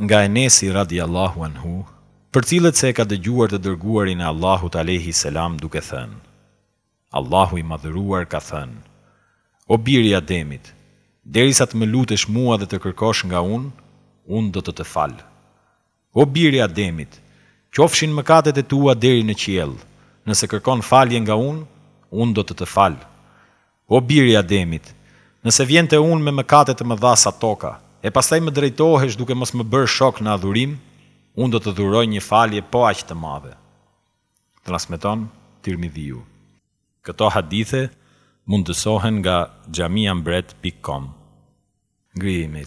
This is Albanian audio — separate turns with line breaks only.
Nga Enesi radijallahu anhu, përcillet se e ka dëgjuar të Dërguarin e Allahut alejhi selam duke thënë, Allahu i Madhëruar ka thënë, O bir i Ademit, derisa të më lutesh mua dhe të kërkosh nga unë, unë do të të fal. O bir i Ademit, qofshin mëkatet e tua deri në qiell, nëse kërkon falje nga unë, unë do të të fal. O bir i Ademit, nëse vjen te unë me mëkate të mëdha sa toka, e pastaj më drejtohesh duke mos më bërë shok në adhurim, unë do të dhuroj një falje po aq të madhe. Transmeton Tirmidhiu. Këto hadithe mundësohen nga xhamia mbret pikë kom. Ngri.